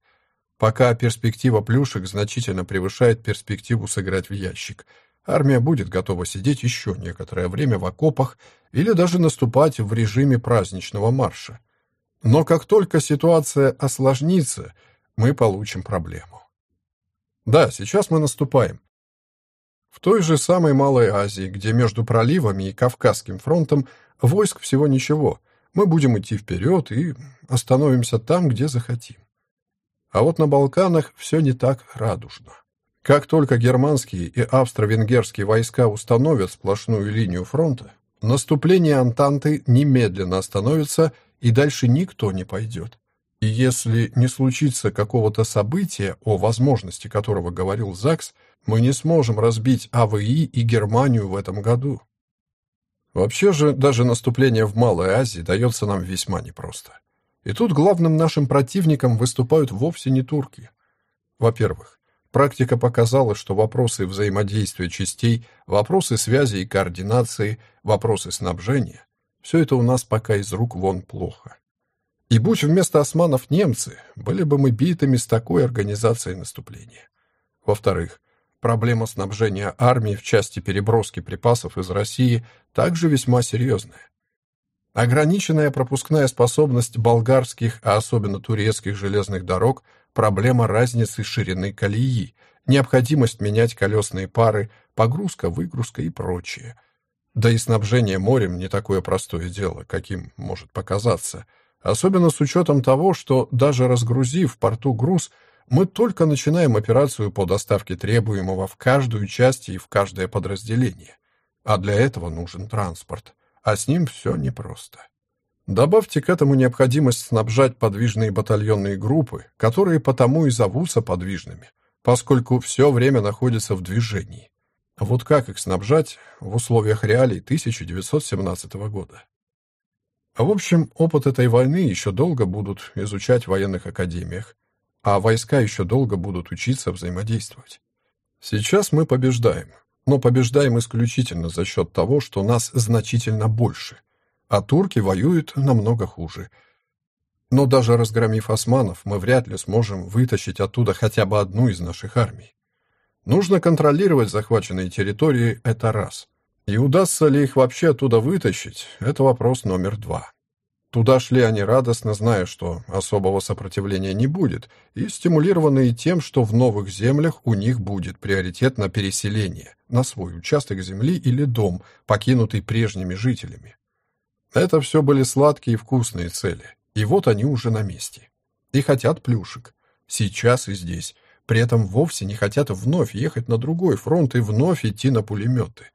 Пока перспектива плюшек значительно превышает перспективу сыграть в ящик, армия будет готова сидеть еще некоторое время в окопах или даже наступать в режиме праздничного марша. Но как только ситуация осложнится, мы получим проблему. Да, сейчас мы наступаем. В той же самой Малой Азии, где между проливами и Кавказским фронтом войск всего ничего, мы будем идти вперед и остановимся там, где захотим. А вот на Балканах все не так радужно. Как только германские и австро-венгерские войска установят сплошную линию фронта, наступление Антанты немедленно остановится, и дальше никто не пойдет. И если не случится какого-то события, о возможности которого говорил ЗАГС, мы не сможем разбить АВИ и Германию в этом году. Вообще же, даже наступление в Малой Азии дается нам весьма непросто. И тут главным нашим противником выступают вовсе не турки. Во-первых, практика показала, что вопросы взаимодействия частей, вопросы связи и координации, вопросы снабжения – все это у нас пока из рук вон плохо. И будь вместо османов немцы, были бы мы битыми с такой организацией наступления. Во-вторых, Проблема снабжения армии в части переброски припасов из России также весьма серьезная. Ограниченная пропускная способность болгарских, а особенно турецких железных дорог, проблема разницы ширины колеи, необходимость менять колесные пары, погрузка, выгрузка и прочее. Да и снабжение морем не такое простое дело, каким может показаться, особенно с учетом того, что даже разгрузив в порту груз – мы только начинаем операцию по доставке требуемого в каждую часть и в каждое подразделение. А для этого нужен транспорт. А с ним все непросто. Добавьте к этому необходимость снабжать подвижные батальонные группы, которые потому и зовутся подвижными, поскольку все время находятся в движении. Вот как их снабжать в условиях реалий 1917 года? В общем, опыт этой войны еще долго будут изучать в военных академиях, а войска еще долго будут учиться взаимодействовать. Сейчас мы побеждаем, но побеждаем исключительно за счет того, что нас значительно больше, а турки воюют намного хуже. Но даже разгромив османов, мы вряд ли сможем вытащить оттуда хотя бы одну из наших армий. Нужно контролировать захваченные территории, это раз. И удастся ли их вообще оттуда вытащить, это вопрос номер два. Туда шли они радостно, зная, что особого сопротивления не будет, и стимулированные тем, что в новых землях у них будет приоритет на переселение, на свой участок земли или дом, покинутый прежними жителями. Это все были сладкие и вкусные цели, и вот они уже на месте. И хотят плюшек. Сейчас и здесь. При этом вовсе не хотят вновь ехать на другой фронт и вновь идти на пулеметы.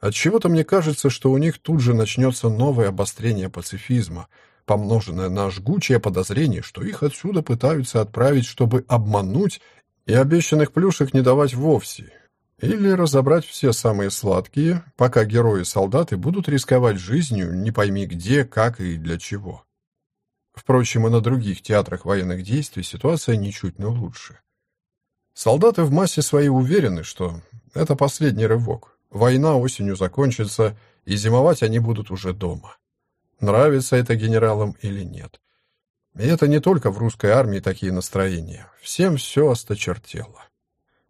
Отчего-то мне кажется, что у них тут же начнется новое обострение пацифизма, помноженное на жгучее подозрение, что их отсюда пытаются отправить, чтобы обмануть и обещанных плюшек не давать вовсе. Или разобрать все самые сладкие, пока герои-солдаты будут рисковать жизнью не пойми где, как и для чего. Впрочем, и на других театрах военных действий ситуация ничуть не лучше. Солдаты в массе своей уверены, что это последний рывок, Война осенью закончится, и зимовать они будут уже дома. Нравится это генералам или нет. И это не только в русской армии такие настроения. Всем все осточертело.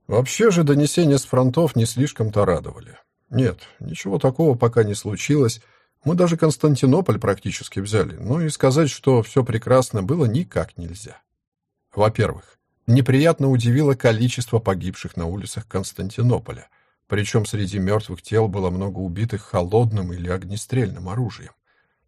Вообще же донесения с фронтов не слишком-то радовали. Нет, ничего такого пока не случилось. Мы даже Константинополь практически взяли, но и сказать, что все прекрасно, было никак нельзя. Во-первых, неприятно удивило количество погибших на улицах Константинополя. Причем среди мертвых тел было много убитых холодным или огнестрельным оружием.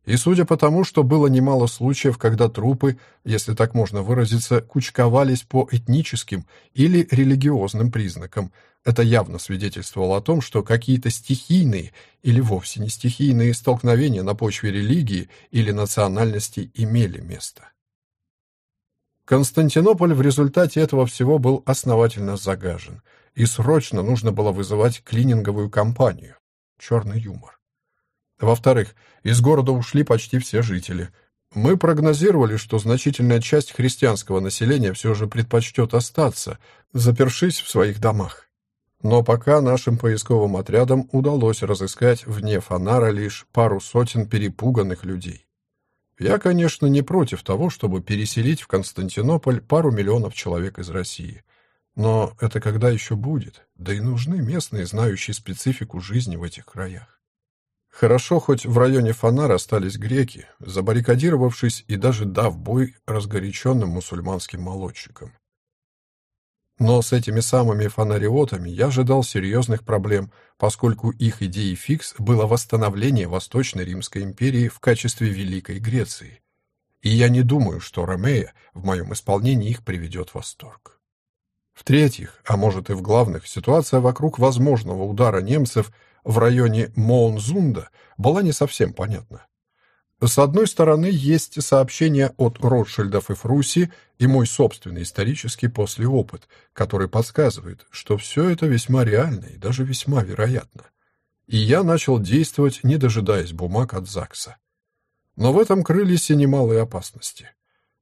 И судя по тому, что было немало случаев, когда трупы, если так можно выразиться, кучковались по этническим или религиозным признакам, это явно свидетельствовало о том, что какие-то стихийные или вовсе не стихийные столкновения на почве религии или национальности имели место. Константинополь в результате этого всего был основательно загажен – и срочно нужно было вызывать клининговую компанию. Черный юмор. Во-вторых, из города ушли почти все жители. Мы прогнозировали, что значительная часть христианского населения все же предпочтет остаться, запершись в своих домах. Но пока нашим поисковым отрядам удалось разыскать вне Фонара лишь пару сотен перепуганных людей. Я, конечно, не против того, чтобы переселить в Константинополь пару миллионов человек из России. Но это когда еще будет? Да и нужны местные, знающие специфику жизни в этих краях. Хорошо, хоть в районе Фонара остались греки, забаррикадировавшись и даже дав бой разгоряченным мусульманским молодчикам. Но с этими самыми фонариотами я ожидал серьезных проблем, поскольку их идеей фикс было восстановление Восточной Римской империи в качестве Великой Греции. И я не думаю, что Ромея в моем исполнении их приведет в восторг. В-третьих, а может и в главных, ситуация вокруг возможного удара немцев в районе Моунзунда была не совсем понятна. С одной стороны, есть сообщения от Ротшильдов и Фруси и мой собственный исторический послеопыт, который подсказывает, что все это весьма реально и даже весьма вероятно. И я начал действовать, не дожидаясь бумаг от ЗАГСа. Но в этом крылись и немалые опасности.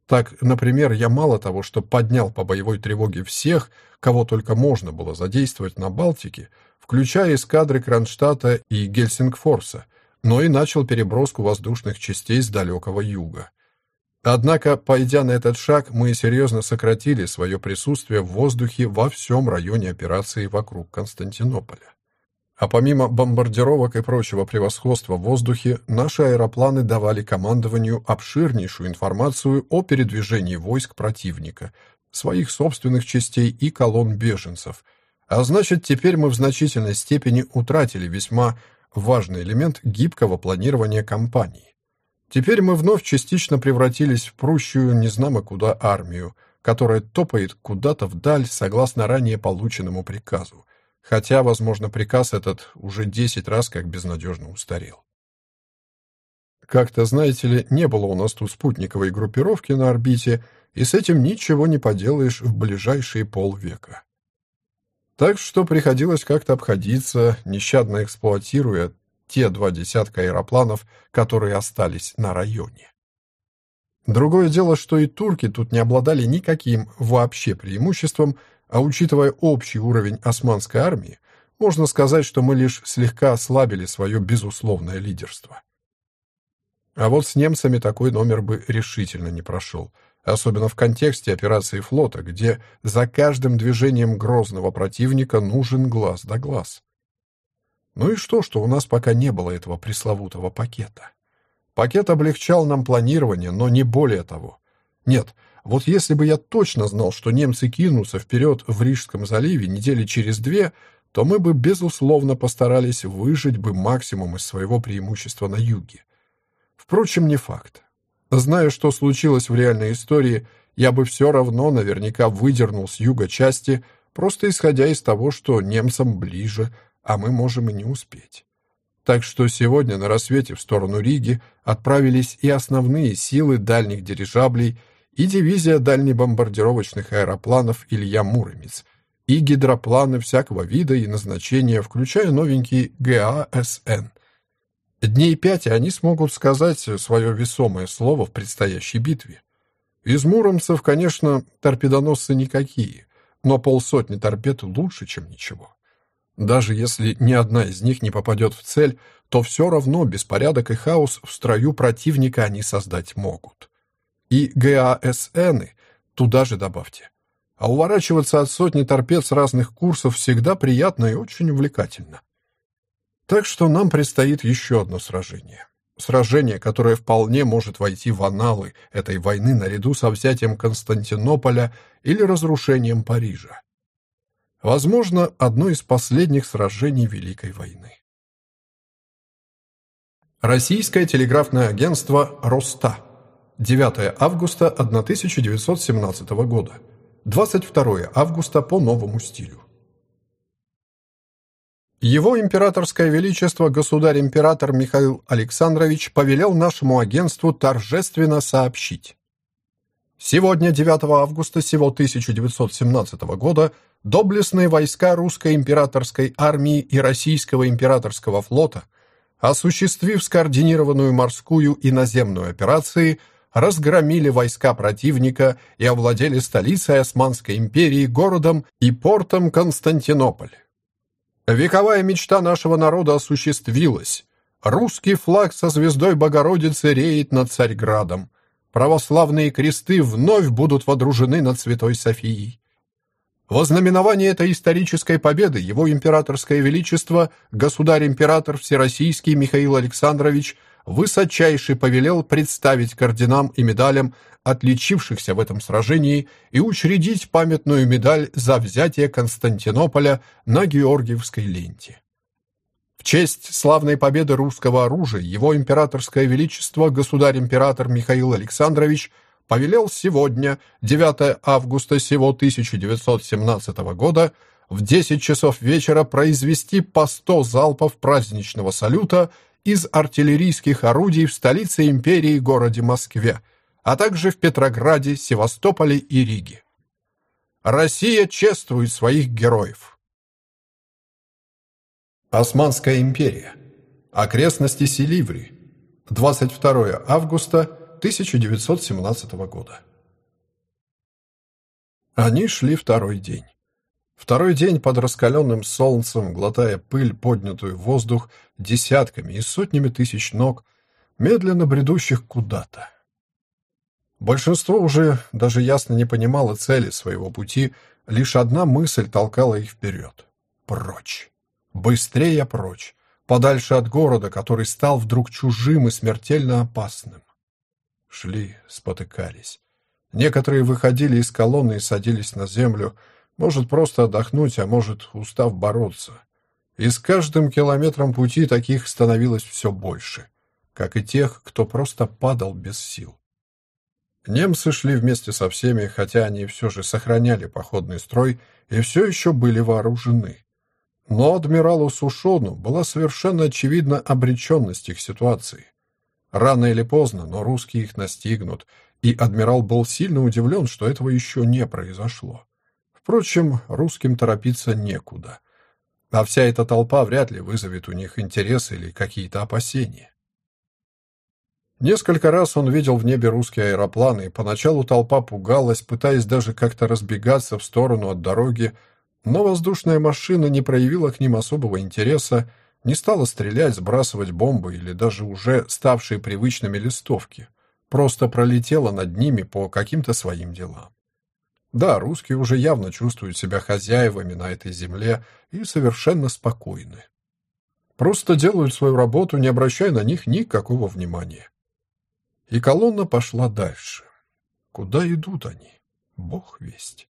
Так, например, я мало того, что поднял по боевой тревоге всех, кого только можно было задействовать на Балтике, включая эскадры Кронштадта и Гельсингфорса, но и начал переброску воздушных частей с далекого юга. Однако, пойдя на этот шаг, мы серьезно сократили свое присутствие в воздухе во всем районе операции вокруг Константинополя. А помимо бомбардировок и прочего превосходства в воздухе, наши аэропланы давали командованию обширнейшую информацию о передвижении войск противника, своих собственных частей и колонн беженцев. А значит, теперь мы в значительной степени утратили весьма важный элемент гибкого планирования кампании. Теперь мы вновь частично превратились в прущую незнамо куда армию, которая топает куда-то вдаль согласно ранее полученному приказу, хотя, возможно, приказ этот уже десять раз как безнадежно устарел. Как-то, знаете ли, не было у нас тут спутниковой группировки на орбите, и с этим ничего не поделаешь в ближайшие полвека. Так что приходилось как-то обходиться, нещадно эксплуатируя те два десятка аэропланов, которые остались на районе. Другое дело, что и турки тут не обладали никаким вообще преимуществом, а учитывая общий уровень османской армии, можно сказать, что мы лишь слегка ослабили свое безусловное лидерство. А вот с немцами такой номер бы решительно не прошел, особенно в контексте операции флота, где за каждым движением грозного противника нужен глаз да глаз. Ну и что, что у нас пока не было этого пресловутого пакета? Пакет облегчал нам планирование, но не более того. Нет, вот если бы я точно знал, что немцы кинутся вперед в Рижском заливе недели через две, то мы бы, безусловно, постарались выжить бы максимум из своего преимущества на юге. Впрочем, не факт. Зная, что случилось в реальной истории, я бы все равно наверняка выдернул с юга части, просто исходя из того, что немцам ближе, а мы можем и не успеть. Так что сегодня на рассвете в сторону Риги отправились и основные силы дальних дирижаблей, и дивизия дальнебомбардировочных аэропланов Илья Муромец, и гидропланы всякого вида и назначения, включая новенький ГАСН, Дней пять, они смогут сказать свое весомое слово в предстоящей битве. Из муромцев, конечно, торпедоносцы никакие, но полсотни торпед лучше, чем ничего. Даже если ни одна из них не попадет в цель, то все равно беспорядок и хаос в строю противника они создать могут. И ГАСНы туда же добавьте. А уворачиваться от сотни торпед с разных курсов всегда приятно и очень увлекательно. Так что нам предстоит еще одно сражение. Сражение, которое вполне может войти в анналы этой войны наряду со взятием Константинополя или разрушением Парижа. Возможно, одно из последних сражений Великой войны. Российское телеграфное агентство «Роста». 9 августа 1917 года. 22 августа по новому стилю. Его императорское величество государь-император Михаил Александрович повелел нашему агентству торжественно сообщить. Сегодня, 9 августа сего 1917 года, доблестные войска русской императорской армии и российского императорского флота, осуществив скоординированную морскую и наземную операции, разгромили войска противника и овладели столицей Османской империи городом и портом Константинополь. Вековая мечта нашего народа осуществилась. Русский флаг со звездой Богородицы реет над Царьградом. Православные кресты вновь будут водружены над Святой Софией. Во знаменование этой исторической победы его императорское величество, государь-император Всероссийский Михаил Александрович, высочайший повелел представить орденам и медалям отличившихся в этом сражении и учредить памятную медаль за взятие Константинополя на Георгиевской ленте. В честь славной победы русского оружия его императорское величество государь-император Михаил Александрович повелел сегодня, 9 августа сего 1917 года, в 10 часов вечера произвести по 100 залпов праздничного салюта из артиллерийских орудий в столице империи городе Москве, а также в Петрограде, Севастополе и Риге. Россия чествует своих героев. Османская империя. Окрестности Селиври. 22 августа 1917 года. Они шли второй день. Второй день под раскаленным солнцем, глотая пыль, поднятую в воздух, десятками и сотнями тысяч ног, медленно бредущих куда-то. Большинство уже даже ясно не понимало цели своего пути, лишь одна мысль толкала их вперед. Прочь. Быстрее прочь. Подальше от города, который стал вдруг чужим и смертельно опасным. Шли, спотыкались. Некоторые выходили из колонны и садились на землю, может, просто отдохнуть, а может, устав бороться. И с каждым километром пути таких становилось все больше, как и тех, кто просто падал без сил. Немцы шли вместе со всеми, хотя они все же сохраняли походный строй и все еще были вооружены. Но адмиралу Сушону была совершенно очевидна обреченность их ситуации. Рано или поздно, но русские их настигнут, и адмирал был сильно удивлен, что этого еще не произошло. Впрочем, русским торопиться некуда. А вся эта толпа вряд ли вызовет у них интерес или какие-то опасения. Несколько раз он видел в небе русские аэропланы, и поначалу толпа пугалась, пытаясь даже как-то разбегаться в сторону от дороги, но воздушная машина не проявила к ним особого интереса, не стала стрелять, сбрасывать бомбы или даже уже ставшие привычными листовки. Просто пролетела над ними по каким-то своим делам. Да, русские уже явно чувствуют себя хозяевами на этой земле и совершенно спокойны. Просто делают свою работу, не обращая на них никакого внимания. И колонна пошла дальше. Куда идут они? Бог весть.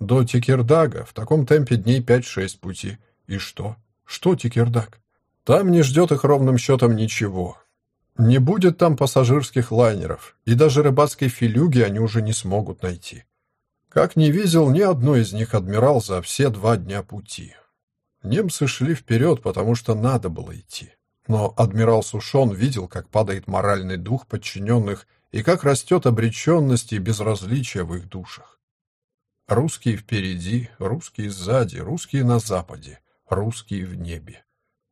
До Тикердага в таком темпе дней 5-6 пути. И что? Что Тикердаг? Там не ждет их ровным счетом ничего. Не будет там пассажирских лайнеров, и даже рыбацкой филюги они уже не смогут найти. Как не видел ни одной из них адмирал за все два дня пути. Немцы шли вперед, потому что надо было идти. Но адмирал Сушон видел, как падает моральный дух подчиненных и как растет обреченность и безразличие в их душах. Русские впереди, русские сзади, русские на западе, русские в небе.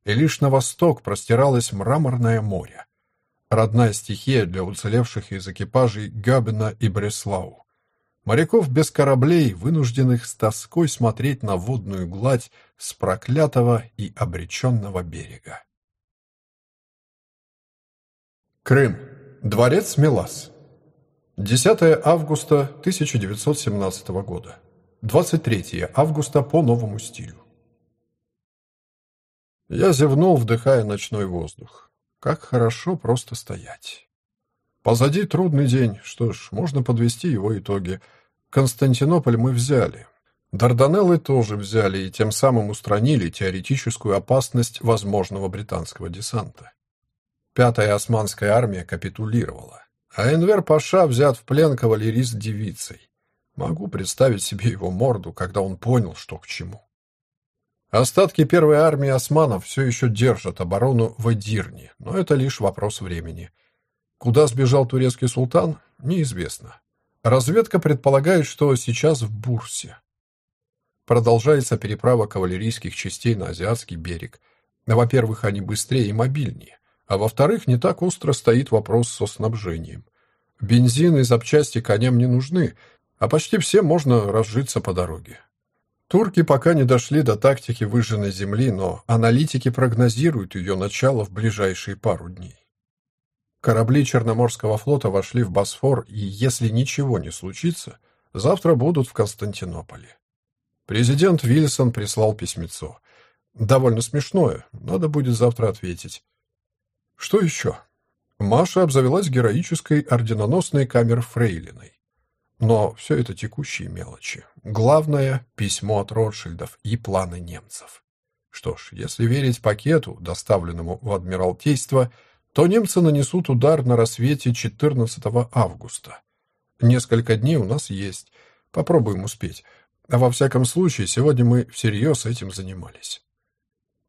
И лишь на восток простиралось мраморное море. Родная стихия для уцелевших из экипажей Габена и Бреслау. Моряков без кораблей, вынужденных с тоской смотреть на водную гладь с проклятого и обреченного берега. Крым. Дворец Мелас. 10 августа 1917 года. 23 августа по новому стилю. Я зевнул, вдыхая ночной воздух. Как хорошо просто стоять. Позади трудный день. Что ж, можно подвести его итоги. Константинополь мы взяли. Дарданеллы тоже взяли и тем самым устранили теоретическую опасность возможного британского десанта. Пятая османская армия капитулировала, а Энвер Паша взят в плен кавалерист девицей. Могу представить себе его морду, когда он понял, что к чему. Остатки первой армии османов все еще держат оборону в Эдирне, но это лишь вопрос времени. Куда сбежал турецкий султан, неизвестно. Разведка предполагает, что сейчас в Бурсе. Продолжается переправа кавалерийских частей на азиатский берег. Во-первых, они быстрее и мобильнее. А во-вторых, не так остро стоит вопрос со снабжением. Бензин и запчасти коням не нужны, а почти все можно разжиться по дороге. Турки пока не дошли до тактики выжженной земли, но аналитики прогнозируют ее начало в ближайшие пару дней. Корабли Черноморского флота вошли в Босфор, и если ничего не случится, завтра будут в Константинополе. Президент Вильсон прислал письмецо. Довольно смешное, надо будет завтра ответить. Что еще? Маша обзавелась героической орденоносной камер Фрейлиной. Но все это текущие мелочи. Главное — письмо от Ротшильдов и планы немцев. Что ж, если верить пакету, доставленному в Адмиралтейство, то немцы нанесут удар на рассвете 14 августа. Несколько дней у нас есть. Попробуем успеть. А во всяком случае, сегодня мы всерьез этим занимались.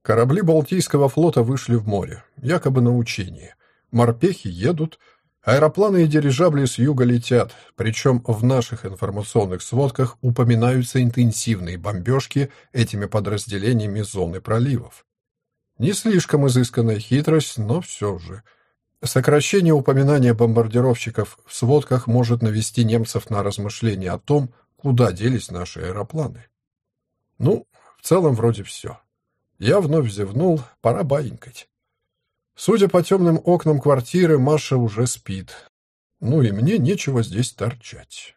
Корабли Балтийского флота вышли в море, якобы на учение. Морпехи едут, аэропланы и дирижабли с юга летят, причем в наших информационных сводках упоминаются интенсивные бомбежки этими подразделениями зоны проливов. Не слишком изысканная хитрость, но все же. Сокращение упоминания бомбардировщиков в сводках может навести немцев на размышления о том, куда делись наши аэропланы. Ну, в целом вроде все. Я вновь зевнул, пора баинькать. Судя по темным окнам квартиры, Маша уже спит. Ну и мне нечего здесь торчать.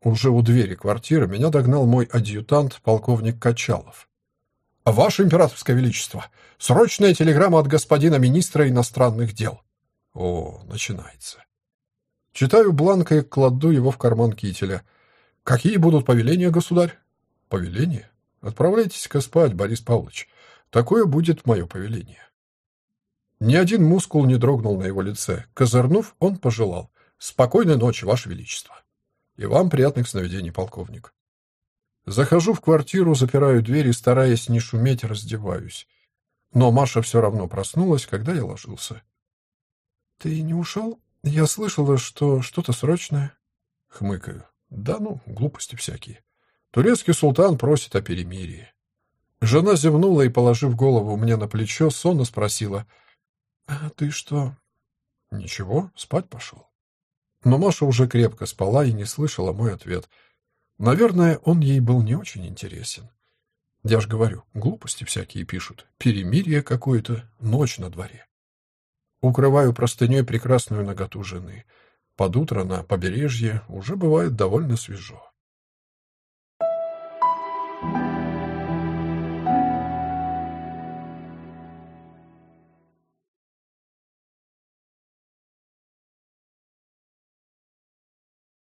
Уже у двери квартиры меня догнал мой адъютант, полковник Качалов. «Ваше императорское величество! Срочная телеграмма от господина министра иностранных дел!» О, начинается. Читаю бланк и кладу его в карман кителя. «Какие будут повеления, государь?» «Повеления? Отправляйтесь-ка спать, Борис Павлович. Такое будет мое повеление. Ни один мускул не дрогнул на его лице. Козырнув, он пожелал. Спокойной ночи, Ваше Величество. И вам приятных сновидений, полковник. Захожу в квартиру, запираю дверь и, стараясь не шуметь, раздеваюсь. Но Маша все равно проснулась, когда я ложился. «Ты не ушел? Я слышала, что что-то срочное». Хмыкаю. «Да ну, глупости всякие. Турецкий султан просит о перемирии». Жена зевнула и, положив голову мне на плечо, сонно спросила. «А ты что?» «Ничего, спать пошел». Но Маша уже крепко спала и не слышала мой ответ. Наверное, он ей был не очень интересен. Я ж говорю, глупости всякие пишут. Перемирие какое-то, ночь на дворе. Укрываю простыней прекрасную наготу жены. Под утро на побережье уже бывает довольно свежо.